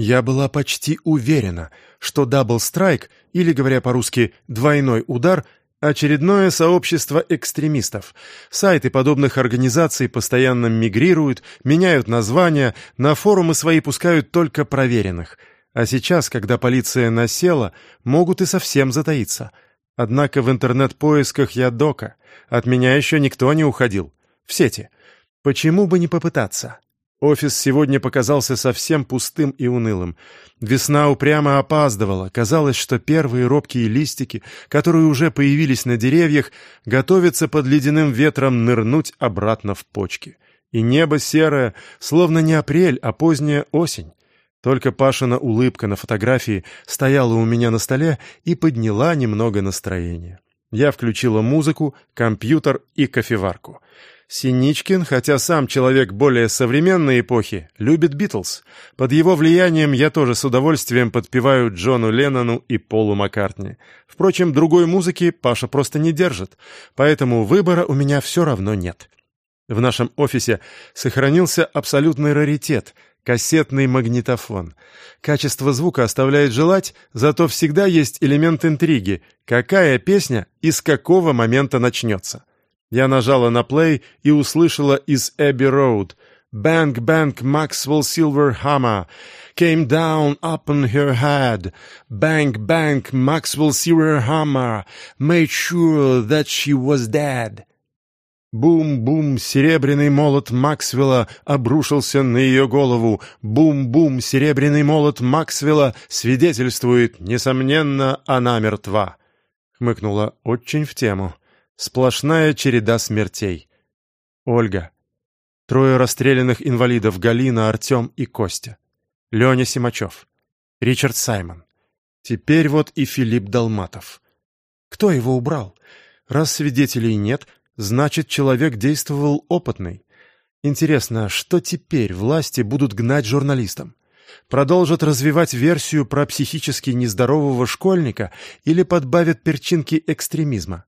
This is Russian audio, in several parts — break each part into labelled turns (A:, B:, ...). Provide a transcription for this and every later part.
A: Я была почти уверена, что double strike, или, говоря по-русски, двойной удар, очередное сообщество экстремистов. Сайты подобных организаций постоянно мигрируют, меняют названия, на форумы свои пускают только проверенных. А сейчас, когда полиция насела, могут и совсем затаиться. Однако в интернет-поисках я дока. От меня еще никто не уходил. В сети. Почему бы не попытаться? Офис сегодня показался совсем пустым и унылым. Весна упрямо опаздывала. Казалось, что первые робкие листики, которые уже появились на деревьях, готовятся под ледяным ветром нырнуть обратно в почки. И небо серое, словно не апрель, а поздняя осень. Только Пашина улыбка на фотографии стояла у меня на столе и подняла немного настроения. Я включила музыку, компьютер и кофеварку. Синичкин, хотя сам человек более современной эпохи, любит Битлз. Под его влиянием я тоже с удовольствием подпеваю Джону Леннону и Полу Маккартни. Впрочем, другой музыки Паша просто не держит, поэтому выбора у меня все равно нет. В нашем офисе сохранился абсолютный раритет — кассетный магнитофон. Качество звука оставляет желать, зато всегда есть элемент интриги, какая песня и с какого момента начнется. Я нажала на плей и услышала из Эбби Роуд «Bang, bang, Maxwell Silver Hammer came down upon her head. Bang, bang, Maxwell Silver Hammer made sure that she was dead». Бум-бум, серебряный молот Максвелла обрушился на ее голову. Бум-бум, серебряный молот Максвелла свидетельствует, несомненно, она мертва. Хмыкнула очень в тему. Сплошная череда смертей. Ольга. Трое расстрелянных инвалидов Галина, Артем и Костя. Леня Симачев. Ричард Саймон. Теперь вот и Филипп Долматов. Кто его убрал? Раз свидетелей нет, значит, человек действовал опытный. Интересно, что теперь власти будут гнать журналистам? Продолжат развивать версию про психически нездорового школьника или подбавят перчинки экстремизма?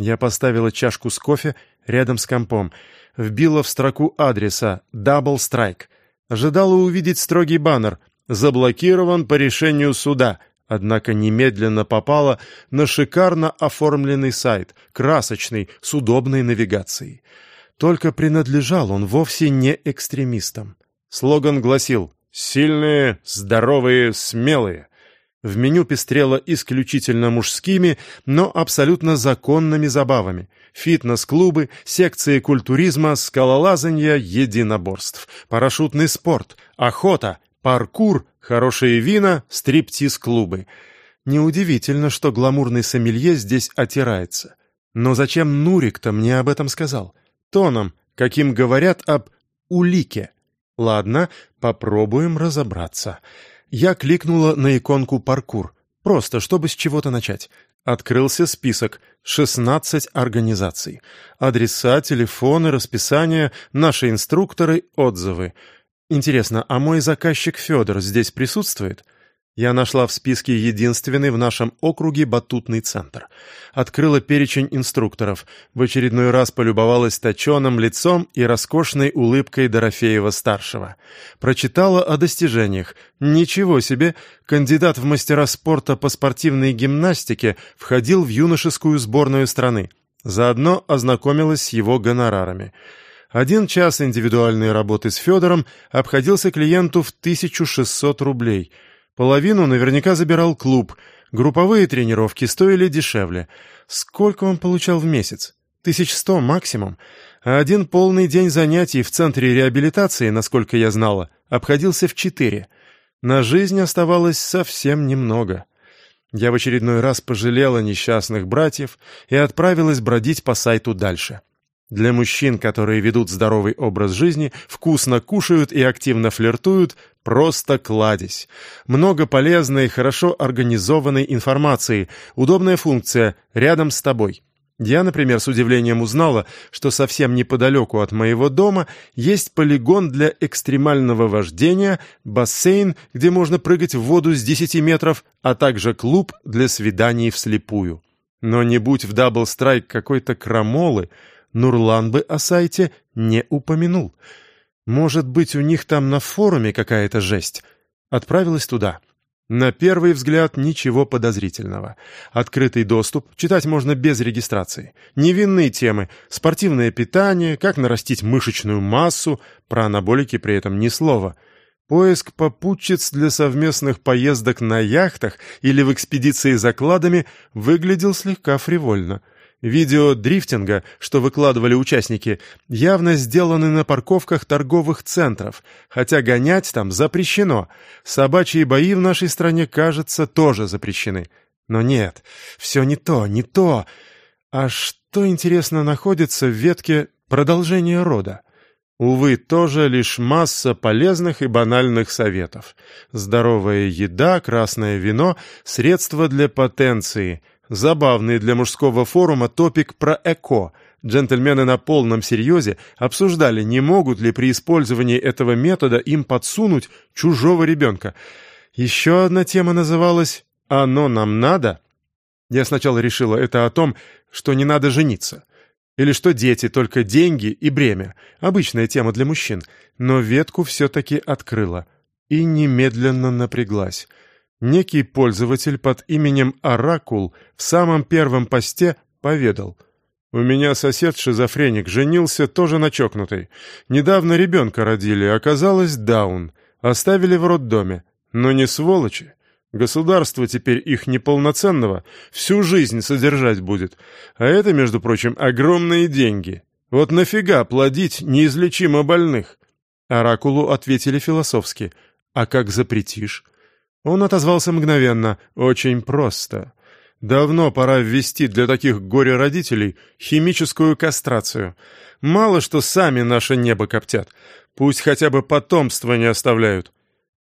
A: Я поставила чашку с кофе рядом с компом, вбила в строку адреса «Double Strike». Ожидала увидеть строгий баннер «Заблокирован по решению суда», однако немедленно попала на шикарно оформленный сайт, красочный, с удобной навигацией. Только принадлежал он вовсе не экстремистам. Слоган гласил «Сильные, здоровые, смелые». В меню пестрело исключительно мужскими, но абсолютно законными забавами. Фитнес-клубы, секции культуризма, скалолазанья, единоборств, парашютный спорт, охота, паркур, хорошие вина, стриптиз-клубы. Неудивительно, что гламурный сомелье здесь отирается. Но зачем Нурик-то мне об этом сказал? Тоном, каким говорят об улике. Ладно, попробуем разобраться. Я кликнула на иконку «Паркур», просто чтобы с чего-то начать. Открылся список. 16 организаций. Адреса, телефоны, расписание, наши инструкторы, отзывы. Интересно, а мой заказчик Федор здесь присутствует? Я нашла в списке единственный в нашем округе батутный центр. Открыла перечень инструкторов, в очередной раз полюбовалась точеным лицом и роскошной улыбкой Дорофеева-старшего. Прочитала о достижениях. Ничего себе, кандидат в мастера спорта по спортивной гимнастике входил в юношескую сборную страны. Заодно ознакомилась с его гонорарами. Один час индивидуальной работы с Федором обходился клиенту в 1600 рублей – Половину наверняка забирал клуб. Групповые тренировки стоили дешевле. Сколько он получал в месяц? Тысяч сто максимум. А один полный день занятий в центре реабилитации, насколько я знала, обходился в четыре. На жизнь оставалось совсем немного. Я в очередной раз пожалела несчастных братьев и отправилась бродить по сайту дальше. Для мужчин, которые ведут здоровый образ жизни, вкусно кушают и активно флиртуют, просто кладезь. Много полезной, хорошо организованной информации, удобная функция рядом с тобой. Я, например, с удивлением узнала, что совсем неподалеку от моего дома есть полигон для экстремального вождения, бассейн, где можно прыгать в воду с 10 метров, а также клуб для свиданий вслепую. Но не будь в double strike какой-то крамолы, Нурлан бы о сайте не упомянул. Может быть, у них там на форуме какая-то жесть. Отправилась туда. На первый взгляд ничего подозрительного. Открытый доступ, читать можно без регистрации. Невинные темы, спортивное питание, как нарастить мышечную массу, про анаболики при этом ни слова. Поиск попутчиц для совместных поездок на яхтах или в экспедиции за кладами выглядел слегка фривольно. Видео дрифтинга, что выкладывали участники, явно сделаны на парковках торговых центров, хотя гонять там запрещено. Собачьи бои в нашей стране, кажется, тоже запрещены. Но нет, все не то, не то. А что, интересно, находится в ветке продолжения рода? Увы, тоже лишь масса полезных и банальных советов. Здоровая еда, красное вино, средства для потенции — Забавный для мужского форума топик про ЭКО. Джентльмены на полном серьезе обсуждали, не могут ли при использовании этого метода им подсунуть чужого ребенка. Еще одна тема называлась «Оно нам надо?» Я сначала решила, это о том, что не надо жениться. Или что дети — только деньги и бремя. Обычная тема для мужчин. Но ветку все-таки открыла. И немедленно напряглась. Некий пользователь под именем Оракул в самом первом посте поведал. «У меня сосед шизофреник, женился тоже на чокнутой. Недавно ребенка родили, оказалось даун. Оставили в роддоме. Но не сволочи. Государство теперь их неполноценного всю жизнь содержать будет. А это, между прочим, огромные деньги. Вот нафига плодить неизлечимо больных?» Оракулу ответили философски. «А как запретишь?» Он отозвался мгновенно, очень просто. Давно пора ввести для таких горе-родителей химическую кастрацию. Мало что сами наше небо коптят. Пусть хотя бы потомство не оставляют.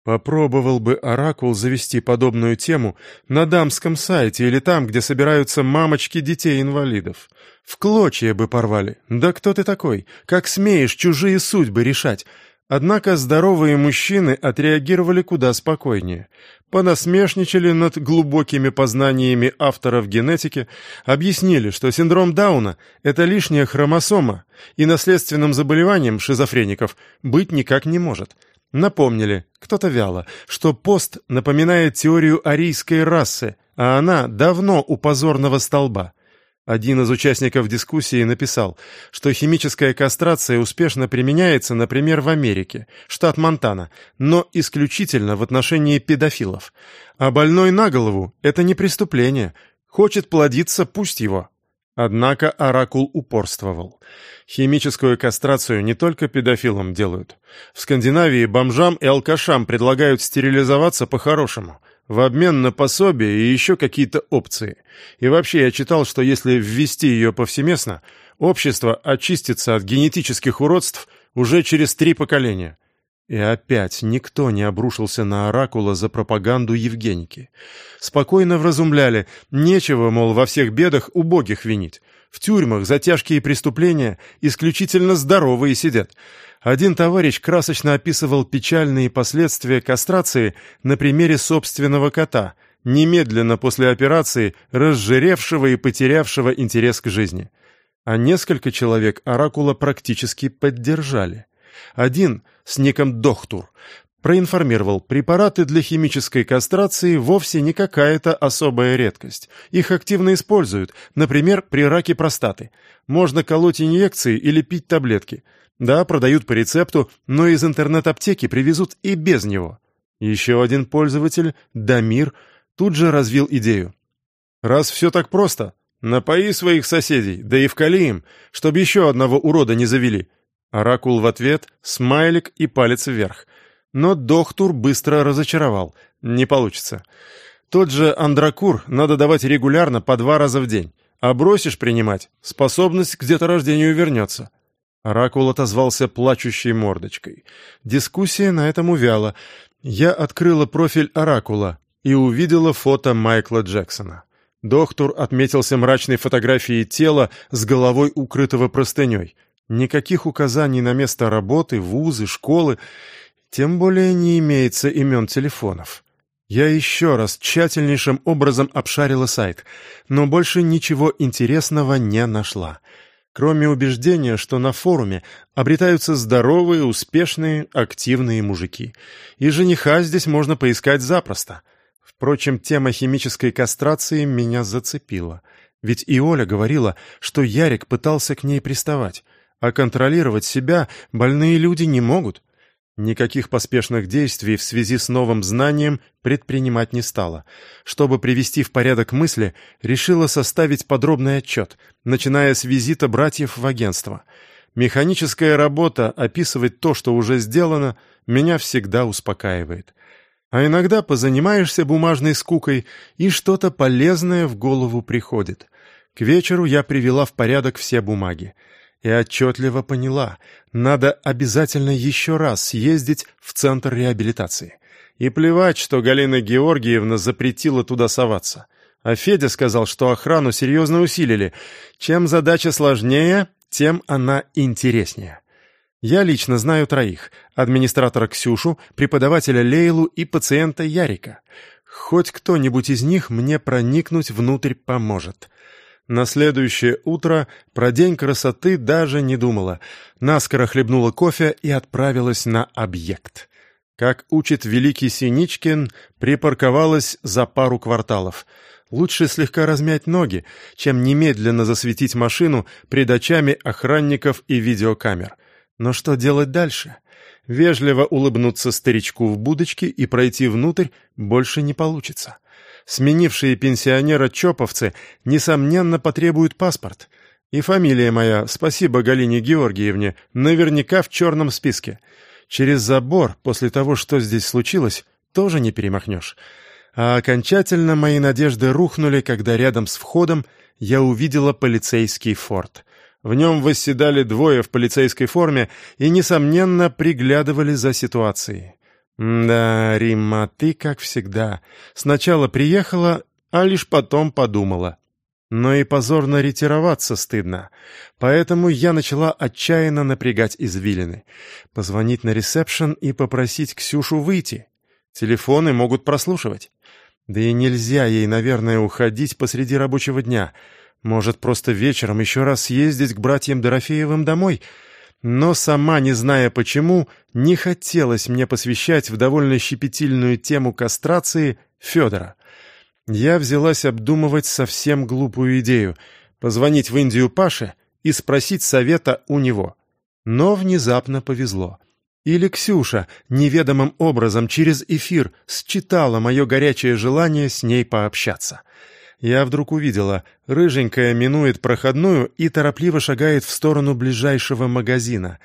A: Попробовал бы Оракул завести подобную тему на дамском сайте или там, где собираются мамочки детей-инвалидов. В клочья бы порвали. Да кто ты такой? Как смеешь чужие судьбы решать? Однако здоровые мужчины отреагировали куда спокойнее. Понасмешничали над глубокими познаниями авторов генетики, объяснили, что синдром Дауна – это лишняя хромосома, и наследственным заболеванием шизофреников быть никак не может. Напомнили, кто-то вяло, что пост напоминает теорию арийской расы, а она давно у позорного столба – один из участников дискуссии написал, что химическая кастрация успешно применяется, например, в Америке, штат Монтана, но исключительно в отношении педофилов. А больной на голову – это не преступление. Хочет плодиться – пусть его. Однако Оракул упорствовал. Химическую кастрацию не только педофилам делают. В Скандинавии бомжам и алкашам предлагают стерилизоваться по-хорошему – в обмен на пособие и еще какие-то опции. И вообще я читал, что если ввести ее повсеместно, общество очистится от генетических уродств уже через три поколения. И опять никто не обрушился на Оракула за пропаганду Евгеники. Спокойно вразумляли, нечего, мол, во всех бедах убогих винить. В тюрьмах за тяжкие преступления исключительно здоровые сидят. Один товарищ красочно описывал печальные последствия кастрации на примере собственного кота, немедленно после операции разжиревшего и потерявшего интерес к жизни. А несколько человек Оракула практически поддержали. Один с ником Дохтур проинформировал, препараты для химической кастрации вовсе не какая-то особая редкость. Их активно используют, например, при раке простаты. Можно колоть инъекции или пить таблетки – да, продают по рецепту, но из интернет-аптеки привезут и без него. Еще один пользователь, Дамир, тут же развил идею. Раз все так просто, напои своих соседей, да и вкали им, чтобы еще одного урода не завели. Оракул в ответ, смайлик и палец вверх. Но доктор быстро разочаровал. Не получится. Тот же андракур надо давать регулярно по два раза в день. А бросишь принимать, способность к деторождению вернется. Оракул отозвался плачущей мордочкой. Дискуссия на этом увяла. Я открыла профиль Оракула и увидела фото Майкла Джексона. Доктор отметился мрачной фотографией тела с головой, укрытого простыней. Никаких указаний на место работы, вузы, школы, тем более не имеется имен телефонов. Я еще раз тщательнейшим образом обшарила сайт, но больше ничего интересного не нашла. кроме убеждения, что на форуме обретаются здоровые, успешные, активные мужики. И жениха здесь можно поискать запросто. Впрочем, тема химической кастрации меня зацепила. Ведь и Оля говорила, что Ярик пытался к ней приставать, а контролировать себя больные люди не могут. Никаких поспешных действий в связи с новым знанием предпринимать не стала. Чтобы привести в порядок мысли, решила составить подробный отчет, начиная с визита братьев в агентство. Механическая работа, описывать то, что уже сделано, меня всегда успокаивает. А иногда позанимаешься бумажной скукой, и что-то полезное в голову приходит. К вечеру я привела в порядок все бумаги и отчетливо поняла, надо обязательно еще раз съездить в центр реабилитации. И плевать, что Галина Георгиевна запретила туда соваться. А Федя сказал, что охрану серьезно усилили. Чем задача сложнее, тем она интереснее. Я лично знаю троих. Администратора Ксюшу, преподавателя Лейлу и пациента Ярика. Хоть кто-нибудь из них мне проникнуть внутрь поможет. На следующее утро про день красоты даже не думала. Наскоро хлебнула кофе и отправилась на объект. Как учит великий Синичкин, припарковалась за пару кварталов. Лучше слегка размять ноги, чем немедленно засветить машину пред очами охранников и видеокамер. Но что делать дальше? Вежливо улыбнуться старичку в будочке и пройти внутрь больше не получится. Сменившие пенсионера чоповцы, несомненно, потребуют паспорт. И фамилия моя, спасибо Галине Георгиевне, наверняка в черном списке. Через забор, после того, что здесь случилось, тоже не перемахнешь. А окончательно мои надежды рухнули, когда рядом с входом я увидела полицейский форт. В нем восседали двое в полицейской форме и, несомненно, приглядывали за ситуацией. «Да, Римма, ты, как всегда, сначала приехала, а лишь потом подумала. Но и позорно ретироваться стыдно, поэтому я начала отчаянно напрягать извилины. Позвонить на ресепшн и попросить Ксюшу выйти. Телефоны могут прослушивать. Да и нельзя ей, наверное, уходить посреди рабочего дня. Может, просто вечером еще раз съездить к братьям Дорофеевым домой — но сама, не зная почему, не хотелось мне посвящать в довольно щепетильную тему кастрации Федора. Я взялась обдумывать совсем глупую идею — позвонить в Индию Паше и спросить совета у него. Но внезапно повезло. Или Ксюша неведомым образом через эфир считала мое горячее желание с ней пообщаться — я вдруг увидела, рыженькая минует проходную и торопливо шагает в сторону ближайшего магазина.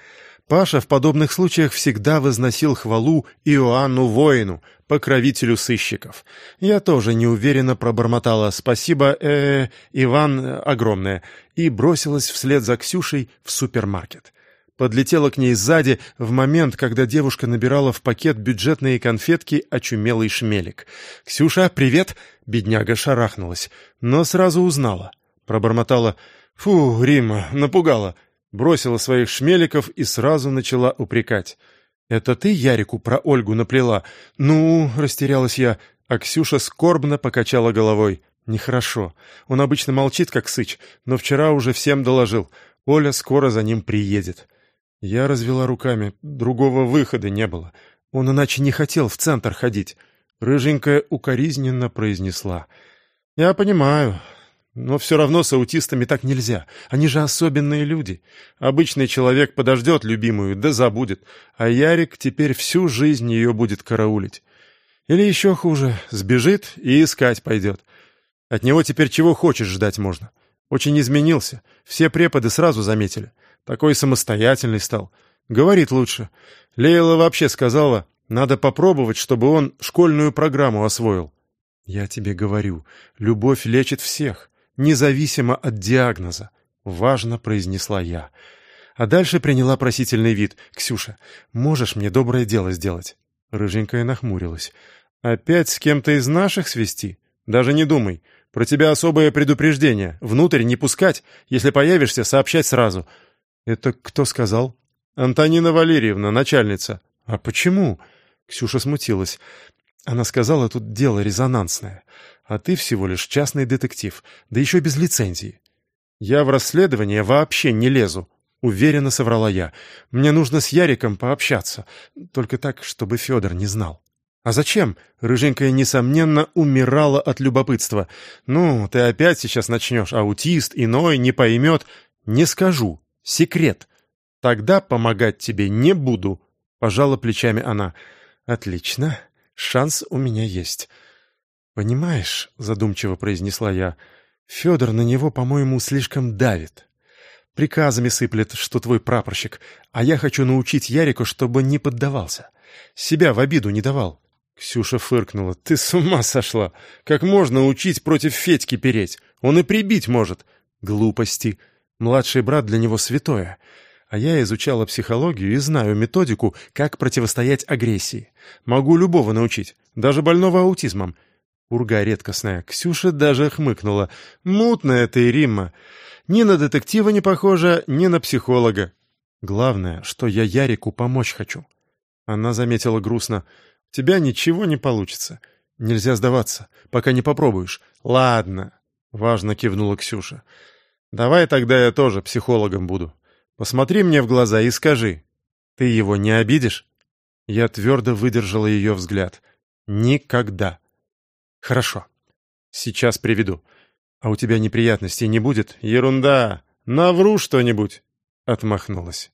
A: Паша в подобных случаях всегда возносил хвалу Иоанну Воину, покровителю сыщиков. Я тоже неуверенно пробормотала «Спасибо, э, -э Иван, огромное» и бросилась вслед за Ксюшей в супермаркет подлетела к ней сзади в момент, когда девушка набирала в пакет бюджетные конфетки очумелый шмелик. «Ксюша, привет!» — бедняга шарахнулась, но сразу узнала. Пробормотала «Фу, Рима, напугала!» Бросила своих шмеликов и сразу начала упрекать. «Это ты Ярику про Ольгу наплела?» «Ну...» — растерялась я, а Ксюша скорбно покачала головой. «Нехорошо. Он обычно молчит, как сыч, но вчера уже всем доложил. Оля скоро за ним приедет». Я развела руками. Другого выхода не было. Он иначе не хотел в центр ходить. Рыженькая укоризненно произнесла. «Я понимаю, но все равно с аутистами так нельзя. Они же особенные люди. Обычный человек подождет любимую, да забудет. А Ярик теперь всю жизнь ее будет караулить. Или еще хуже, сбежит и искать пойдет. От него теперь чего хочешь ждать можно. Очень изменился. Все преподы сразу заметили. Такой самостоятельный стал. Говорит лучше. Лейла вообще сказала, надо попробовать, чтобы он школьную программу освоил. Я тебе говорю, любовь лечит всех, независимо от диагноза. Важно произнесла я. А дальше приняла просительный вид. «Ксюша, можешь мне доброе дело сделать?» Рыженькая нахмурилась. «Опять с кем-то из наших свести? Даже не думай. Про тебя особое предупреждение. Внутрь не пускать. Если появишься, сообщать сразу. «Это кто сказал?» «Антонина Валерьевна, начальница». «А почему?» Ксюша смутилась. Она сказала, тут дело резонансное. А ты всего лишь частный детектив, да еще без лицензии. «Я в расследование вообще не лезу», — уверенно соврала я. «Мне нужно с Яриком пообщаться, только так, чтобы Федор не знал». «А зачем?» — рыженькая, несомненно, умирала от любопытства. «Ну, ты опять сейчас начнешь. Аутист, иной, не поймет». «Не скажу. Секрет. Тогда помогать тебе не буду», — пожала плечами она. «Отлично. Шанс у меня есть». «Понимаешь», — задумчиво произнесла я, — «Федор на него, по-моему, слишком давит. Приказами сыплет, что твой прапорщик, а я хочу научить Ярику, чтобы не поддавался. Себя в обиду не давал». Ксюша фыркнула. «Ты с ума сошла! Как можно учить против Федьки переть? Он и прибить может!» «Глупости. Младший брат для него святое. А я изучала психологию и знаю методику, как противостоять агрессии. Могу любого научить, даже больного аутизмом. Урга редкостная. Ксюша даже хмыкнула. «Мутная ты, Римма. Ни на детектива не похожа, ни на психолога. Главное, что я Ярику помочь хочу». Она заметила грустно. «У тебя ничего не получится. Нельзя сдаваться, пока не попробуешь». «Ладно», — важно кивнула Ксюша. «Давай тогда я тоже психологом буду. Посмотри мне в глаза и скажи, ты его не обидишь?» Я твердо выдержала ее взгляд. «Никогда». «Хорошо. Сейчас приведу. А у тебя неприятностей не будет? Ерунда. Навру что-нибудь!» Отмахнулась.